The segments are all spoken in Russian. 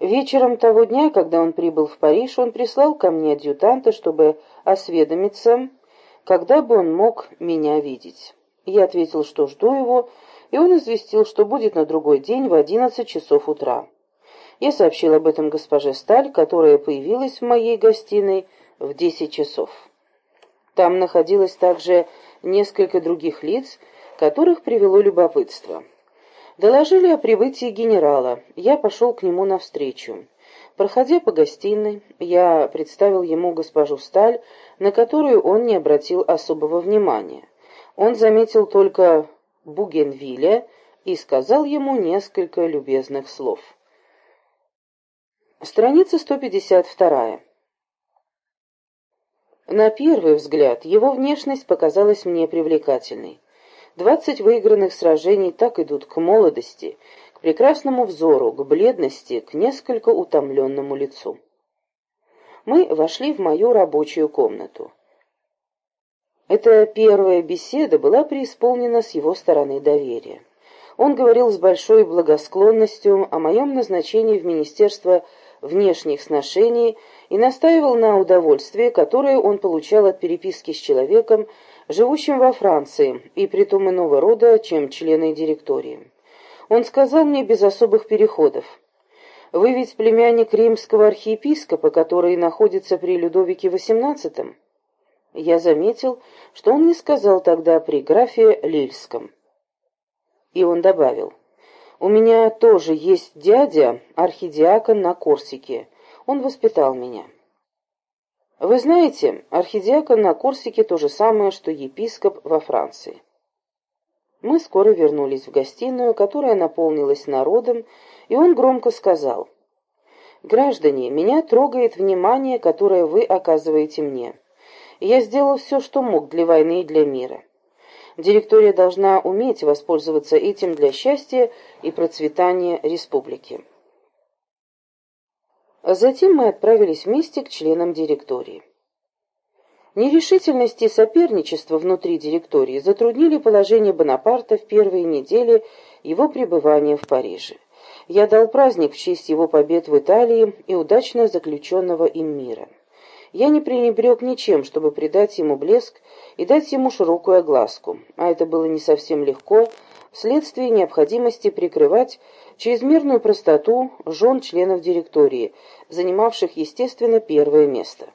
Вечером того дня, когда он прибыл в Париж, он прислал ко мне адъютанта, чтобы осведомиться, когда бы он мог меня видеть. Я ответил, что жду его, и он известил, что будет на другой день в одиннадцать часов утра. Я сообщил об этом госпоже Сталь, которая появилась в моей гостиной в десять часов. Там находилось также несколько других лиц, которых привело любопытство. Доложили о прибытии генерала. Я пошел к нему навстречу. Проходя по гостиной, я представил ему госпожу Сталь, на которую он не обратил особого внимания. Он заметил только Бугенвилля и сказал ему несколько любезных слов. Страница 152. На первый взгляд его внешность показалась мне привлекательной. Двадцать выигранных сражений так идут к молодости, к прекрасному взору, к бледности, к несколько утомленному лицу. Мы вошли в мою рабочую комнату. Эта первая беседа была преисполнена с его стороны доверия. Он говорил с большой благосклонностью о моем назначении в Министерство внешних сношений и настаивал на удовольствии, которое он получал от переписки с человеком, живущим во Франции, и притом иного рода, чем члены директории. Он сказал мне без особых переходов. «Вы ведь племянник римского архиепископа, который находится при Людовике XVIII?» Я заметил, что он не сказал тогда при графе Лильском. И он добавил, «У меня тоже есть дядя, архидиакон на Корсике. Он воспитал меня». Вы знаете, архидиакон на Корсике то же самое, что епископ во Франции. Мы скоро вернулись в гостиную, которая наполнилась народом, и он громко сказал, «Граждане, меня трогает внимание, которое вы оказываете мне. Я сделал все, что мог для войны и для мира. Директория должна уметь воспользоваться этим для счастья и процветания республики». Затем мы отправились вместе к членам директории. Нерешительность и соперничество внутри директории затруднили положение Бонапарта в первые недели его пребывания в Париже. Я дал праздник в честь его побед в Италии и удачно заключенного им мира. Я не пренебрег ничем, чтобы придать ему блеск и дать ему широкую огласку, а это было не совсем легко, вследствие необходимости прикрывать чрезмерную простоту жен членов директории, занимавших, естественно, первое место.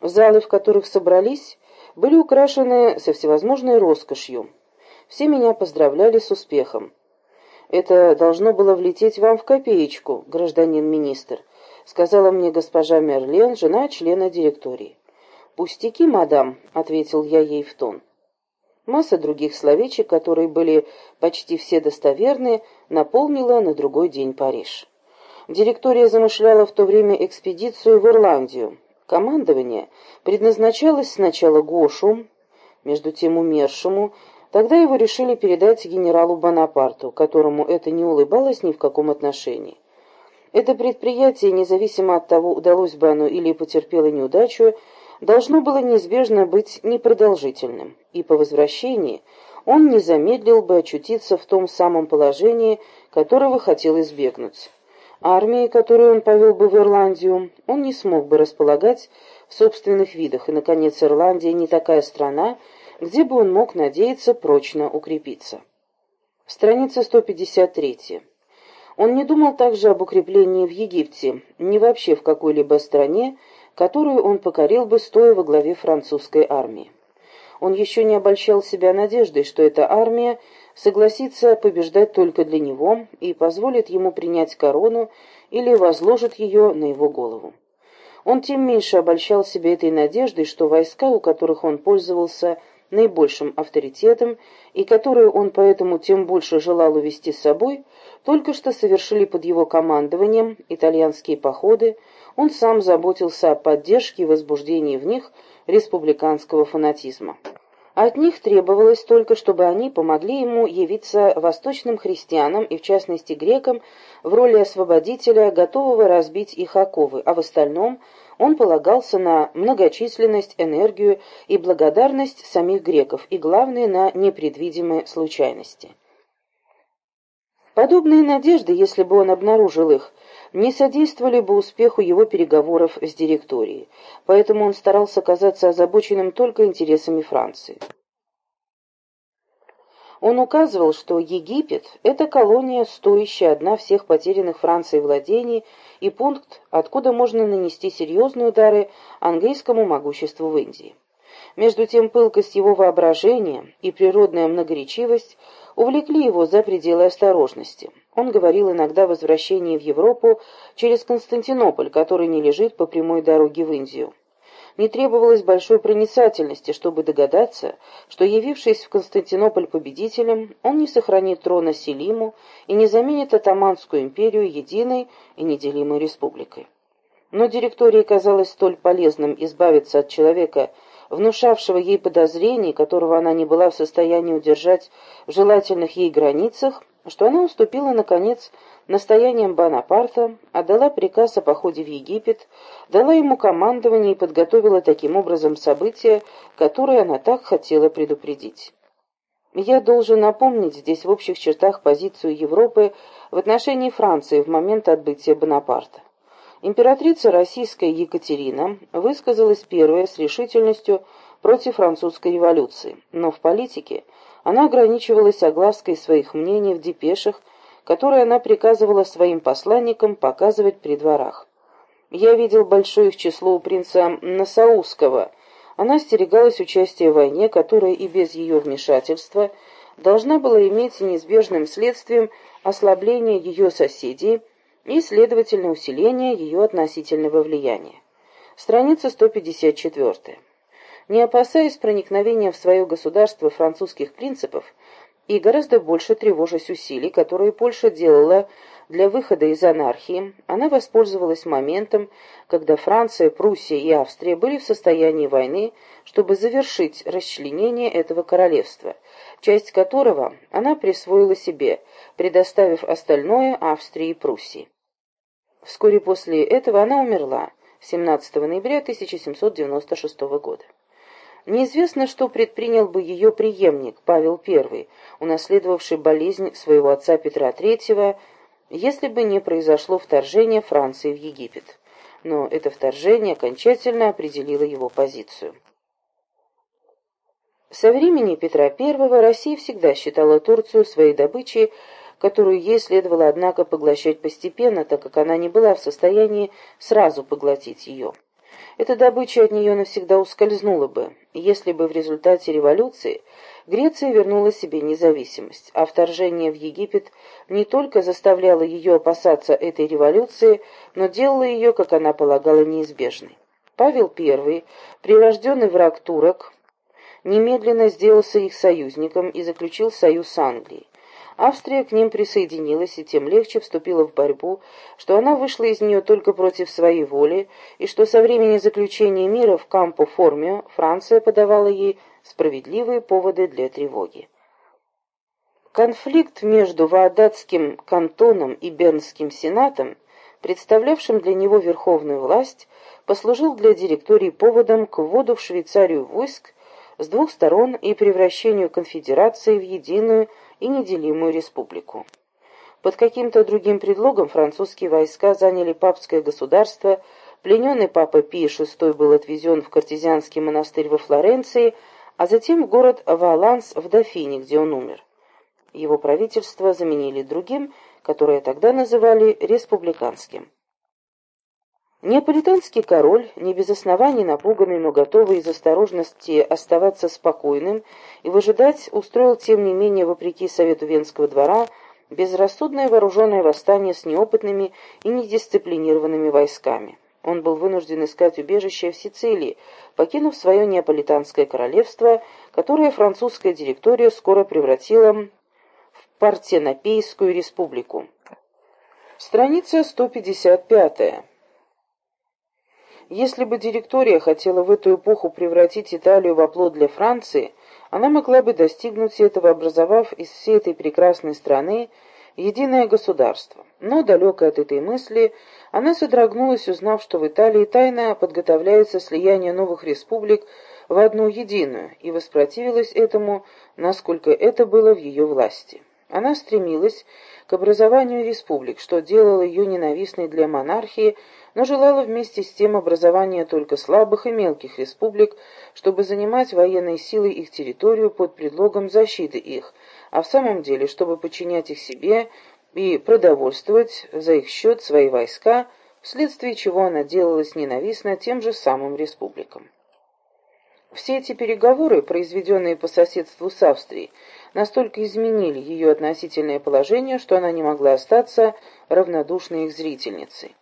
Залы, в которых собрались, были украшены со всевозможной роскошью. Все меня поздравляли с успехом. «Это должно было влететь вам в копеечку, гражданин министр», сказала мне госпожа Мерлен, жена члена директории. «Пустяки, мадам», — ответил я ей в тон. Масса других словечек, которые были почти все достоверны, наполнила на другой день Париж. Директория замышляла в то время экспедицию в Ирландию. Командование предназначалось сначала Гошу, между тем умершему, тогда его решили передать генералу Бонапарту, которому это не улыбалось ни в каком отношении. Это предприятие, независимо от того, удалось бы оно или потерпело неудачу, должно было неизбежно быть непродолжительным, и по возвращении он не замедлил бы очутиться в том самом положении, которого хотел избегнуть. Армии, которую он повел бы в Ирландию, он не смог бы располагать в собственных видах, и, наконец, Ирландия не такая страна, где бы он мог надеяться прочно укрепиться. Страница 153. Он не думал также об укреплении в Египте, ни вообще в какой-либо стране, которую он покорил бы, стоя во главе французской армии. Он еще не обольщал себя надеждой, что эта армия согласится побеждать только для него и позволит ему принять корону или возложит ее на его голову. Он тем меньше обольщал себя этой надеждой, что войска, у которых он пользовался наибольшим авторитетом и которые он поэтому тем больше желал увести с собой, только что совершили под его командованием итальянские походы, он сам заботился о поддержке и возбуждении в них республиканского фанатизма. От них требовалось только, чтобы они помогли ему явиться восточным христианам и, в частности, грекам, в роли освободителя, готового разбить их оковы, а в остальном он полагался на многочисленность, энергию и благодарность самих греков, и, главное, на непредвидимые случайности. Подобные надежды, если бы он обнаружил их, не содействовали бы успеху его переговоров с директорией, поэтому он старался казаться озабоченным только интересами Франции. Он указывал, что Египет – это колония, стоящая одна всех потерянных Францией владений и пункт, откуда можно нанести серьезные удары английскому могуществу в Индии. Между тем пылкость его воображения и природная многоречивость увлекли его за пределы осторожности. Он говорил иногда о возвращении в Европу через Константинополь, который не лежит по прямой дороге в Индию. Не требовалось большой проницательности, чтобы догадаться, что, явившись в Константинополь победителем, он не сохранит трона Селиму и не заменит Атаманскую империю единой и неделимой республикой. Но директории казалось столь полезным избавиться от человека, внушавшего ей подозрений, которого она не была в состоянии удержать в желательных ей границах, что она уступила, наконец, настоянием Бонапарта, отдала приказ о походе в Египет, дала ему командование и подготовила таким образом события, которые она так хотела предупредить. Я должен напомнить здесь в общих чертах позицию Европы в отношении Франции в момент отбытия Бонапарта. Императрица российская Екатерина высказалась первая с решительностью против французской революции, но в политике она ограничивалась оглаской своих мнений в депешах, которые она приказывала своим посланникам показывать при дворах. Я видел большое их число у принца Насауского. Она остерегалась участия в войне, которая и без ее вмешательства должна была иметь неизбежным следствием ослабление ее соседей и, следовательно, усиление ее относительного влияния. Страница 154. Не опасаясь проникновения в свое государство французских принципов, и гораздо больше тревожась усилий, которые Польша делала для выхода из анархии, она воспользовалась моментом, когда Франция, Пруссия и Австрия были в состоянии войны, чтобы завершить расчленение этого королевства, часть которого она присвоила себе, предоставив остальное Австрии и Пруссии. Вскоре после этого она умерла, 17 ноября 1796 года. Неизвестно, что предпринял бы ее преемник, Павел I, унаследовавший болезнь своего отца Петра III, если бы не произошло вторжение Франции в Египет. Но это вторжение окончательно определило его позицию. Со времени Петра I Россия всегда считала Турцию своей добычей, которую ей следовало, однако, поглощать постепенно, так как она не была в состоянии сразу поглотить ее. Эта добыча от нее навсегда ускользнула бы, если бы в результате революции Греция вернула себе независимость, а вторжение в Египет не только заставляло ее опасаться этой революции, но делало ее, как она полагала, неизбежной. Павел I, прирожденный враг турок, немедленно сделался их союзником и заключил союз с Англией. Австрия к ним присоединилась и тем легче вступила в борьбу, что она вышла из нее только против своей воли, и что со времени заключения мира в Кампо-Формио Франция подавала ей справедливые поводы для тревоги. Конфликт между Ваадатским кантоном и Бернским сенатом, представлявшим для него верховную власть, послужил для директории поводом к вводу в Швейцарию войск с двух сторон и превращению конфедерации в единую и неделимую республику. Под каким-то другим предлогом французские войска заняли папское государство, плененный папа Пий VI был отвезен в картезианский монастырь во Флоренции, а затем в город Валанс в Дофине, где он умер. Его правительство заменили другим, которое тогда называли республиканским. Неаполитанский король, не без оснований напуганный, но готовый из осторожности оставаться спокойным и выжидать, устроил, тем не менее, вопреки совету Венского двора, безрассудное вооруженное восстание с неопытными и недисциплинированными войсками. Он был вынужден искать убежище в Сицилии, покинув свое неаполитанское королевство, которое французская директория скоро превратила в Партенопейскую республику. Страница 155. Если бы директория хотела в эту эпоху превратить Италию в оплот для Франции, она могла бы достигнуть этого, образовав из всей этой прекрасной страны единое государство. Но, далекая от этой мысли, она содрогнулась, узнав, что в Италии тайно подготовляется слияние новых республик в одну единую, и воспротивилась этому, насколько это было в ее власти. Она стремилась к образованию республик, что делало ее ненавистной для монархии, но желала вместе с тем образования только слабых и мелких республик, чтобы занимать военной силой их территорию под предлогом защиты их, а в самом деле, чтобы подчинять их себе и продовольствовать за их счет свои войска, вследствие чего она делалась ненавистна тем же самым республикам. Все эти переговоры, произведенные по соседству с Австрией, настолько изменили ее относительное положение, что она не могла остаться равнодушной их зрительницей.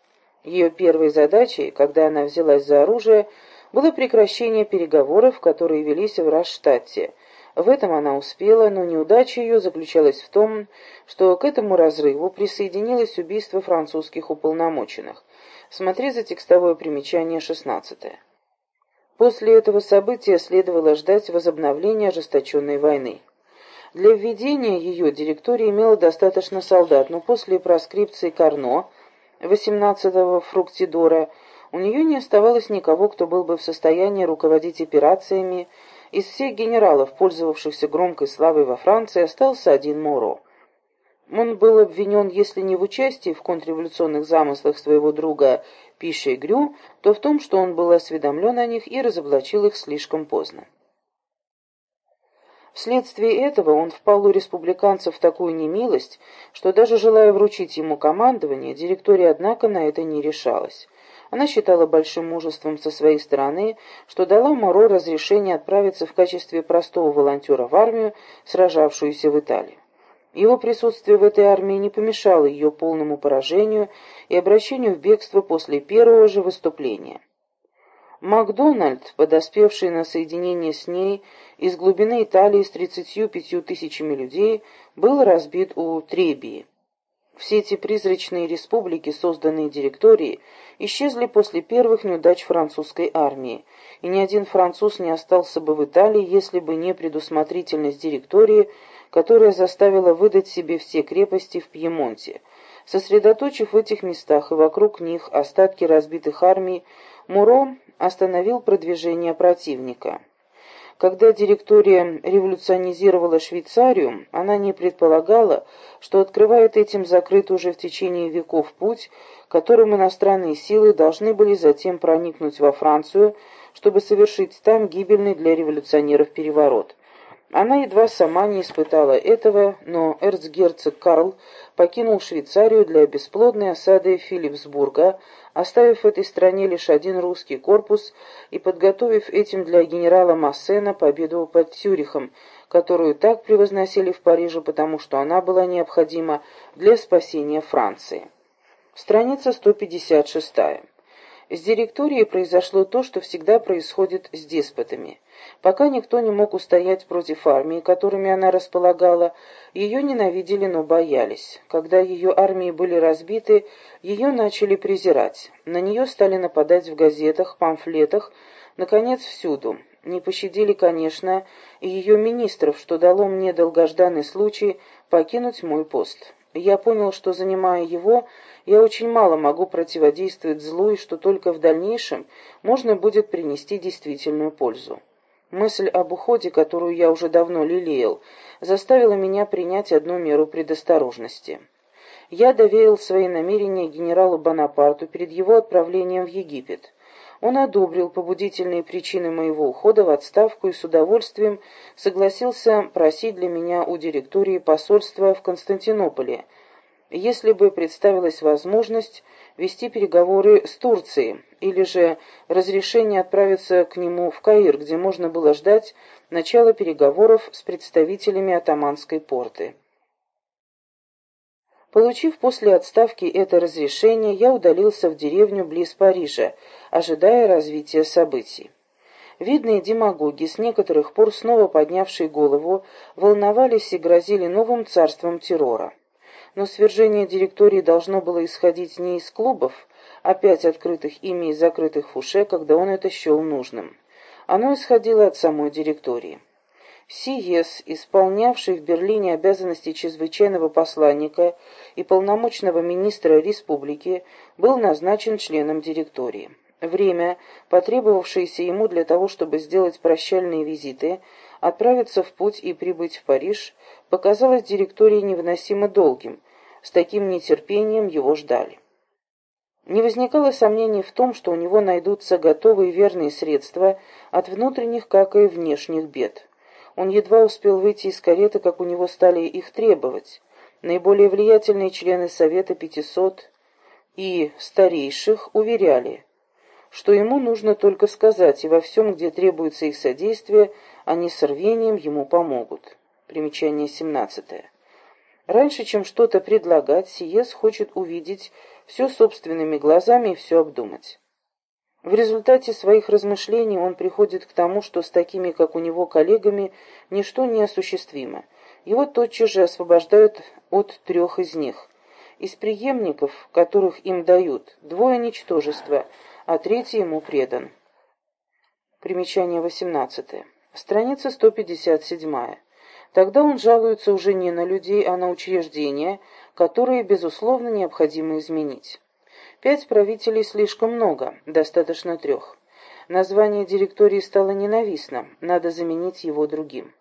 Ее первой задачей, когда она взялась за оружие, было прекращение переговоров, которые велись в Раштадте. В этом она успела, но неудача ее заключалась в том, что к этому разрыву присоединилось убийство французских уполномоченных. Смотри за текстовое примечание 16. После этого события следовало ждать возобновления ожесточенной войны. Для введения ее директория имела достаточно солдат, но после проскрипции Карно, 18-го фруктидора, у нее не оставалось никого, кто был бы в состоянии руководить операциями. Из всех генералов, пользовавшихся громкой славой во Франции, остался один Моро. Он был обвинен, если не в участии в контрреволюционных замыслах своего друга Пише Грю, то в том, что он был осведомлен о них и разоблачил их слишком поздно. Вследствие этого он впал у республиканцев в такую немилость, что даже желая вручить ему командование, директория, однако, на это не решалась. Она считала большим мужеством со своей стороны, что дала Моро разрешение отправиться в качестве простого волонтера в армию, сражавшуюся в Италии. Его присутствие в этой армии не помешало ее полному поражению и обращению в бегство после первого же выступления. Макдональд, подоспевший на соединение с ней из глубины Италии с 35 тысячами людей, был разбит у Требии. Все эти призрачные республики, созданные директорией, исчезли после первых неудач французской армии, и ни один француз не остался бы в Италии, если бы не предусмотрительность директории, которая заставила выдать себе все крепости в Пьемонте. Сосредоточив в этих местах и вокруг них остатки разбитых армий, Муро остановил продвижение противника. Когда директория революционизировала Швейцарию, она не предполагала, что открывает этим закрытый уже в течение веков путь, которым иностранные силы должны были затем проникнуть во Францию, чтобы совершить там гибельный для революционеров переворот. Она едва сама не испытала этого, но эрцгерцог Карл покинул Швейцарию для бесплодной осады Филипсбурга, оставив в этой стране лишь один русский корпус и подготовив этим для генерала Массена победу под Цюрихом, которую так превозносили в Париже, потому что она была необходима для спасения Франции. Страница 156. С директорией произошло то, что всегда происходит с деспотами. Пока никто не мог устоять против армии, которыми она располагала, ее ненавидели, но боялись. Когда ее армии были разбиты, ее начали презирать. На нее стали нападать в газетах, памфлетах, наконец, всюду. Не пощадили, конечно, и ее министров, что дало мне долгожданный случай покинуть мой пост. Я понял, что, занимая его, я очень мало могу противодействовать злу и что только в дальнейшем можно будет принести действительную пользу. Мысль об уходе, которую я уже давно лелеял, заставила меня принять одну меру предосторожности. Я доверил свои намерения генералу Бонапарту перед его отправлением в Египет. Он одобрил побудительные причины моего ухода в отставку и с удовольствием согласился просить для меня у директории посольства в Константинополе, если бы представилась возможность вести переговоры с Турцией, или же разрешение отправиться к нему в Каир, где можно было ждать начала переговоров с представителями атаманской порты. Получив после отставки это разрешение, я удалился в деревню близ Парижа, ожидая развития событий. Видные демагоги, с некоторых пор снова поднявшие голову, волновались и грозили новым царством террора. Но свержение директории должно было исходить не из клубов, опять открытых ими и закрытых фуше, когда он это счел нужным. Оно исходило от самой директории. Сиес, исполнявший в Берлине обязанности чрезвычайного посланника и полномочного министра республики, был назначен членом директории. Время, потребовавшееся ему для того, чтобы сделать прощальные визиты, отправиться в путь и прибыть в Париж показалось директории невыносимо долгим, с таким нетерпением его ждали. Не возникало сомнений в том, что у него найдутся готовые верные средства от внутренних, как и внешних бед. Он едва успел выйти из кареты, как у него стали их требовать. Наиболее влиятельные члены Совета 500 и старейших уверяли, что ему нужно только сказать, и во всем, где требуется их содействие, они с рвением ему помогут. Примечание 17. Раньше, чем что-то предлагать, Сиес хочет увидеть все собственными глазами и все обдумать. В результате своих размышлений он приходит к тому, что с такими, как у него, коллегами, ничто не осуществимо. Его тотчас же освобождают от трех из них. Из преемников, которых им дают, двое ничтожества – а третий ему предан. Примечание 18. Страница 157. Тогда он жалуется уже не на людей, а на учреждения, которые, безусловно, необходимо изменить. Пять правителей слишком много, достаточно трех. Название директории стало ненавистно, надо заменить его другим.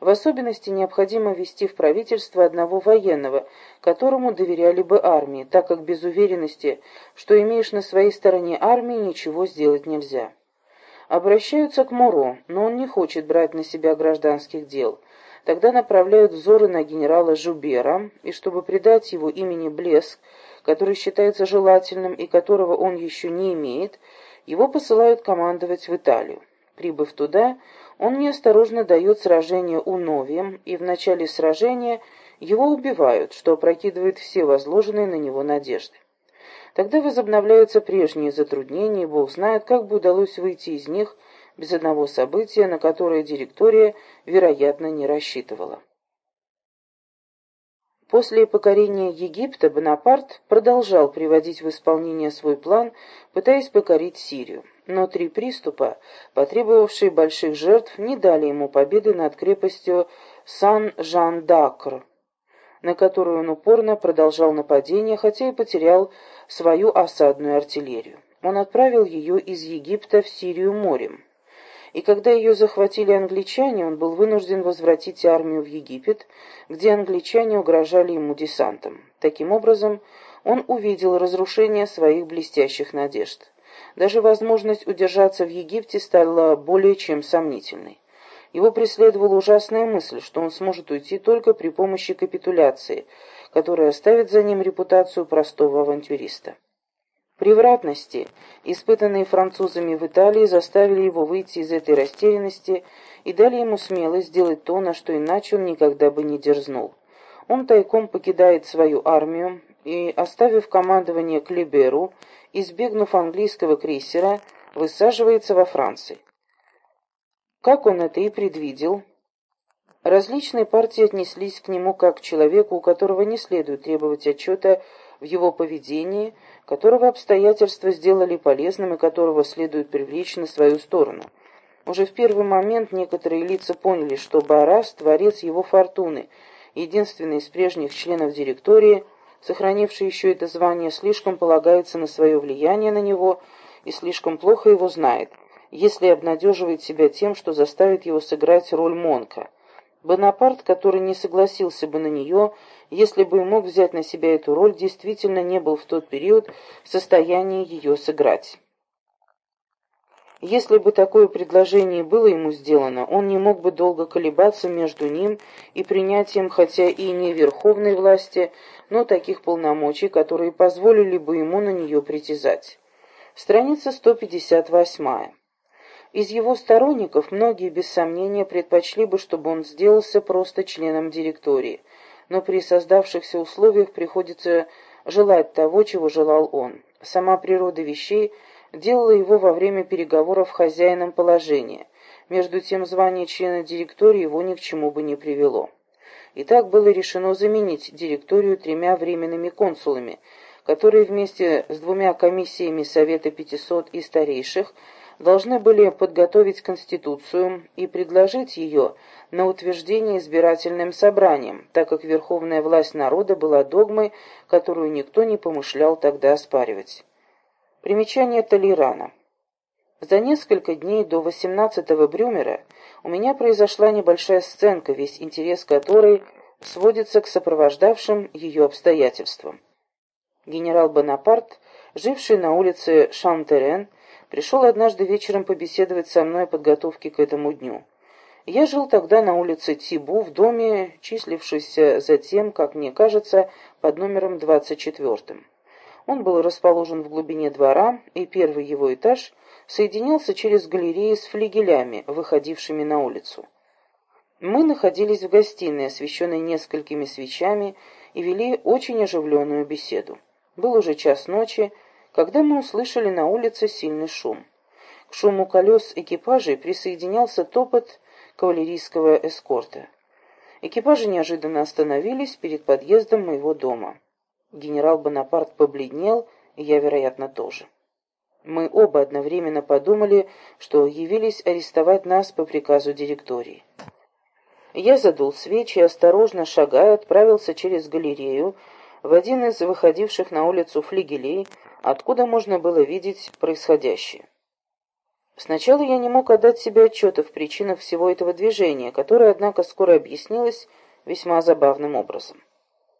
В особенности необходимо ввести в правительство одного военного, которому доверяли бы армии, так как без уверенности, что имеешь на своей стороне армии, ничего сделать нельзя. Обращаются к Муро, но он не хочет брать на себя гражданских дел. Тогда направляют взоры на генерала Жубера, и чтобы придать его имени блеск, который считается желательным и которого он еще не имеет, его посылают командовать в Италию. Прибыв туда, он неосторожно дает сражение у Нови, и в начале сражения его убивают, что опрокидывает все возложенные на него надежды. Тогда возобновляются прежние затруднения, и Бог знает, как бы удалось выйти из них без одного события, на которое директория, вероятно, не рассчитывала. После покорения Египта Бонапарт продолжал приводить в исполнение свой план, пытаясь покорить Сирию но три приступа, потребовавшие больших жертв, не дали ему победы над крепостью Сан-Жан-Дакр, на которую он упорно продолжал нападение, хотя и потерял свою осадную артиллерию. Он отправил ее из Египта в Сирию морем. И когда ее захватили англичане, он был вынужден возвратить армию в Египет, где англичане угрожали ему десантом. Таким образом, он увидел разрушение своих блестящих надежд. Даже возможность удержаться в Египте стала более чем сомнительной. Его преследовала ужасная мысль, что он сможет уйти только при помощи капитуляции, которая оставит за ним репутацию простого авантюриста. Превратности, испытанные французами в Италии, заставили его выйти из этой растерянности и дали ему смелость сделать то, на что иначе он никогда бы не дерзнул. Он тайком покидает свою армию и, оставив командование Клиберу, избегнув английского крейсера, высаживается во Франции. Как он это и предвидел, различные партии отнеслись к нему как к человеку, у которого не следует требовать отчета в его поведении, которого обстоятельства сделали полезным и которого следует привлечь на свою сторону. Уже в первый момент некоторые лица поняли, что Барас – творец его фортуны, единственный из прежних членов директории – сохранивший еще это звание, слишком полагается на свое влияние на него и слишком плохо его знает, если обнадеживает себя тем, что заставит его сыграть роль Монка. Бонапарт, который не согласился бы на нее, если бы мог взять на себя эту роль, действительно не был в тот период в состоянии ее сыграть. Если бы такое предложение было ему сделано, он не мог бы долго колебаться между ним и принятием, хотя и не верховной власти, но таких полномочий, которые позволили бы ему на нее притязать. Страница 158. Из его сторонников многие, без сомнения, предпочли бы, чтобы он сделался просто членом директории, но при создавшихся условиях приходится желать того, чего желал он. Сама природа вещей – делала его во время переговоров хозяином положения. Между тем, звание члена директории его ни к чему бы не привело. И так было решено заменить директорию тремя временными консулами, которые вместе с двумя комиссиями Совета 500 и старейших должны были подготовить Конституцию и предложить ее на утверждение избирательным собранием, так как верховная власть народа была догмой, которую никто не помышлял тогда оспаривать. Примечание Толерана. За несколько дней до 18-го Брюмера у меня произошла небольшая сценка, весь интерес которой сводится к сопровождавшим ее обстоятельствам. Генерал Бонапарт, живший на улице Шантерен, пришел однажды вечером побеседовать со мной о подготовке к этому дню. Я жил тогда на улице Тибу в доме, числившемся затем, как мне кажется, под номером 24. Он был расположен в глубине двора, и первый его этаж соединялся через галереи с флигелями, выходившими на улицу. Мы находились в гостиной, освещенной несколькими свечами, и вели очень оживленную беседу. Был уже час ночи, когда мы услышали на улице сильный шум. К шуму колес экипажей присоединялся топот кавалерийского эскорта. Экипажи неожиданно остановились перед подъездом моего дома. Генерал Бонапарт побледнел, и я, вероятно, тоже. Мы оба одновременно подумали, что явились арестовать нас по приказу директории. Я задул свечи и, осторожно шагая, отправился через галерею в один из выходивших на улицу флигелей, откуда можно было видеть происходящее. Сначала я не мог отдать себе отчета в причинах всего этого движения, которое, однако, скоро объяснилось весьма забавным образом.